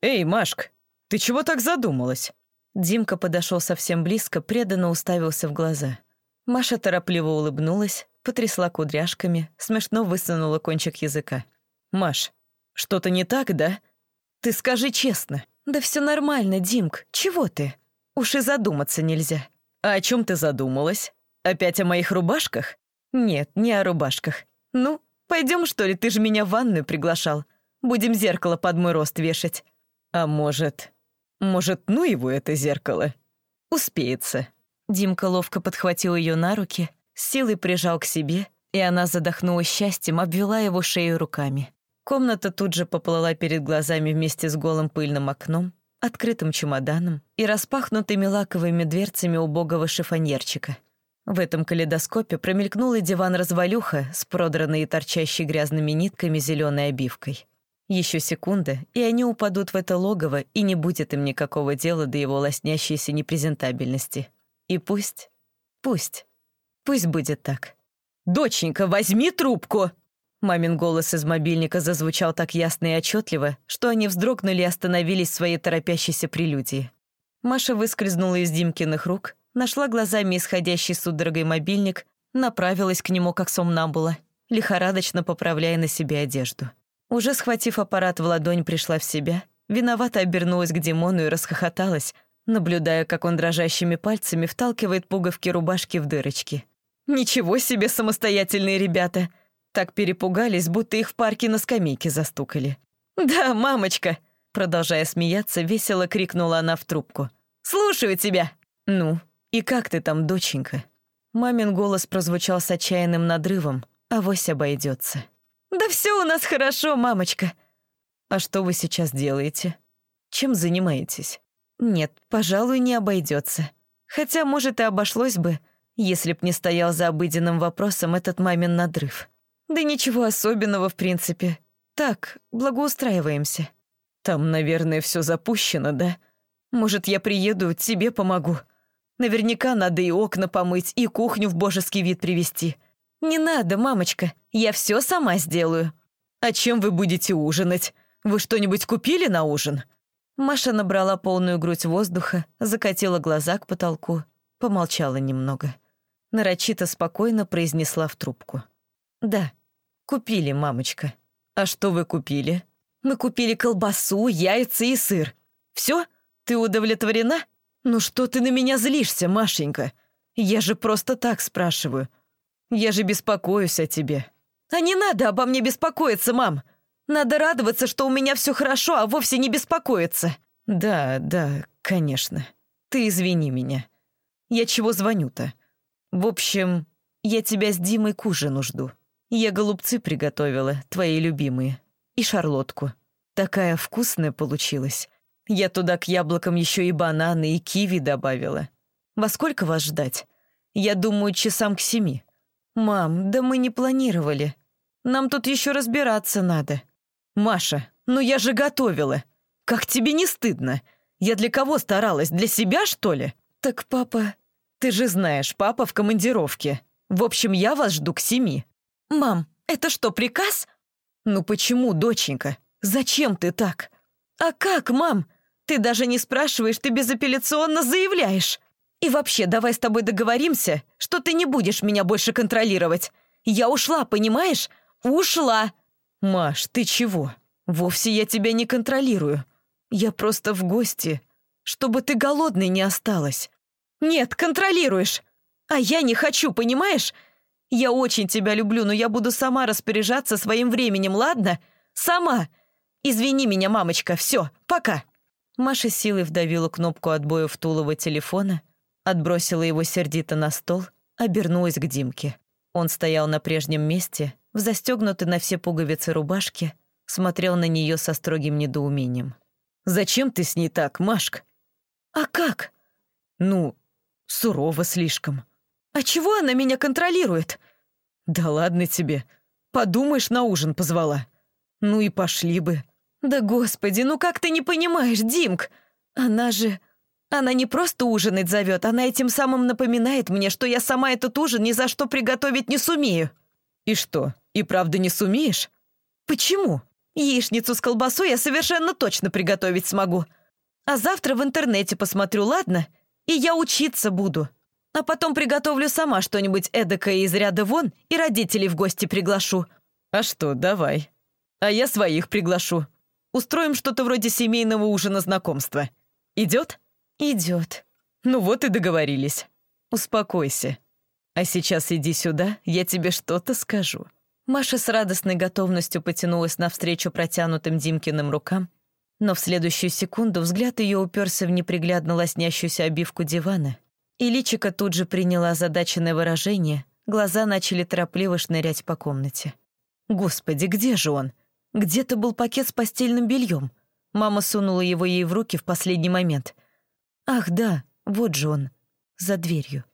«Эй, Машк, ты чего так задумалась?» Димка подошел совсем близко, преданно уставился в глаза. Маша торопливо улыбнулась, потрясла кудряшками, смешно высунула кончик языка. «Маш, что-то не так, да? Ты скажи честно». «Да все нормально, Димк, чего ты? Уж и задуматься нельзя». «А о чем ты задумалась? Опять о моих рубашках?» «Нет, не о рубашках. Ну, пойдем что ли, ты же меня в ванную приглашал. Будем зеркало под мой рост вешать». «А может, может, ну его это зеркало? Успеется». Димка ловко подхватил ее на руки, силой прижал к себе, и она задохнулась счастьем, обвела его шею руками. Комната тут же поплыла перед глазами вместе с голым пыльным окном, открытым чемоданом и распахнутыми лаковыми дверцами убогого шифоньерчика. В этом калейдоскопе промелькнул и диван-развалюха с продранной и торчащей грязными нитками зеленой обивкой. Еще секунда, и они упадут в это логово, и не будет им никакого дела до его лоснящейся непрезентабельности. И пусть, пусть, пусть будет так. «Доченька, возьми трубку!» Мамин голос из мобильника зазвучал так ясно и отчетливо, что они вздрогнули и остановились в своей торопящейся прелюдии. Маша выскользнула из Димкиных рук, нашла глазами исходящий судорогой мобильник, направилась к нему как сомнамбула, лихорадочно поправляя на себе одежду. Уже схватив аппарат в ладонь, пришла в себя, виновато обернулась к Димону и расхохоталась, наблюдая, как он дрожащими пальцами вталкивает пуговки рубашки в дырочки. «Ничего себе самостоятельные ребята!» Так перепугались, будто их в парке на скамейке застукали. «Да, мамочка!» Продолжая смеяться, весело крикнула она в трубку. «Слушаю тебя!» «Ну, и как ты там, доченька?» Мамин голос прозвучал с отчаянным надрывом, авось обойдется. «Да все у нас хорошо, мамочка». «А что вы сейчас делаете? Чем занимаетесь?» «Нет, пожалуй, не обойдется. Хотя, может, и обошлось бы, если б не стоял за обыденным вопросом этот мамин надрыв. Да ничего особенного, в принципе. Так, благоустраиваемся». «Там, наверное, все запущено, да? Может, я приеду, тебе помогу. Наверняка надо и окна помыть, и кухню в божеский вид привести. «Не надо, мамочка, я все сама сделаю». «А чем вы будете ужинать? Вы что-нибудь купили на ужин?» Маша набрала полную грудь воздуха, закатила глаза к потолку, помолчала немного. Нарочито спокойно произнесла в трубку. «Да, купили, мамочка». «А что вы купили?» «Мы купили колбасу, яйца и сыр. Все? Ты удовлетворена?» «Ну что ты на меня злишься, Машенька? Я же просто так спрашиваю. Я же беспокоюсь о тебе». «А не надо обо мне беспокоиться, мам! Надо радоваться, что у меня все хорошо, а вовсе не беспокоиться». «Да, да, конечно. Ты извини меня. Я чего звоню-то? В общем, я тебя с Димой к ужину жду. Я голубцы приготовила, твои любимые. И шарлотку. Такая вкусная получилась. Я туда к яблокам еще и бананы, и киви добавила. Во сколько вас ждать? Я думаю, часам к семи». «Мам, да мы не планировали. Нам тут еще разбираться надо». «Маша, ну я же готовила. Как тебе не стыдно? Я для кого старалась? Для себя, что ли?» «Так папа...» «Ты же знаешь, папа в командировке. В общем, я вас жду к семи». «Мам, это что, приказ?» «Ну почему, доченька? Зачем ты так?» «А как, мам? Ты даже не спрашиваешь, ты безапелляционно заявляешь». И вообще, давай с тобой договоримся, что ты не будешь меня больше контролировать. Я ушла, понимаешь? Ушла!» «Маш, ты чего? Вовсе я тебя не контролирую. Я просто в гости, чтобы ты голодной не осталась». «Нет, контролируешь. А я не хочу, понимаешь? Я очень тебя люблю, но я буду сама распоряжаться своим временем, ладно? Сама. Извини меня, мамочка, все, пока». Маша силой вдавила кнопку отбоя в Тулова телефона, Отбросила его сердито на стол, обернулась к Димке. Он стоял на прежнем месте, в застегнутой на все пуговицы рубашке, смотрел на нее со строгим недоумением. «Зачем ты с ней так, Машка?» «А как?» «Ну, сурово слишком». «А чего она меня контролирует?» «Да ладно тебе. Подумаешь, на ужин позвала. Ну и пошли бы». «Да господи, ну как ты не понимаешь, Димк? Она же...» Она не просто ужинать зовет, она этим самым напоминает мне, что я сама этот ужин ни за что приготовить не сумею». «И что, и правда не сумеешь?» «Почему? Яичницу с колбасой я совершенно точно приготовить смогу. А завтра в интернете посмотрю, ладно? И я учиться буду. А потом приготовлю сама что-нибудь эдакое из ряда вон и родителей в гости приглашу. А что, давай. А я своих приглашу. Устроим что-то вроде семейного ужина знакомства. Идет? Идет. Ну вот и договорились. Успокойся. А сейчас иди сюда, я тебе что-то скажу». Маша с радостной готовностью потянулась навстречу протянутым Димкиным рукам, но в следующую секунду взгляд ее уперся в неприглядно лоснящуюся обивку дивана, и личика тут же приняла задаченное выражение, глаза начали торопливо шнырять по комнате. «Господи, где же он? Где-то был пакет с постельным бельем. Мама сунула его ей в руки в последний момент. Ах, да, вот же он, за дверью.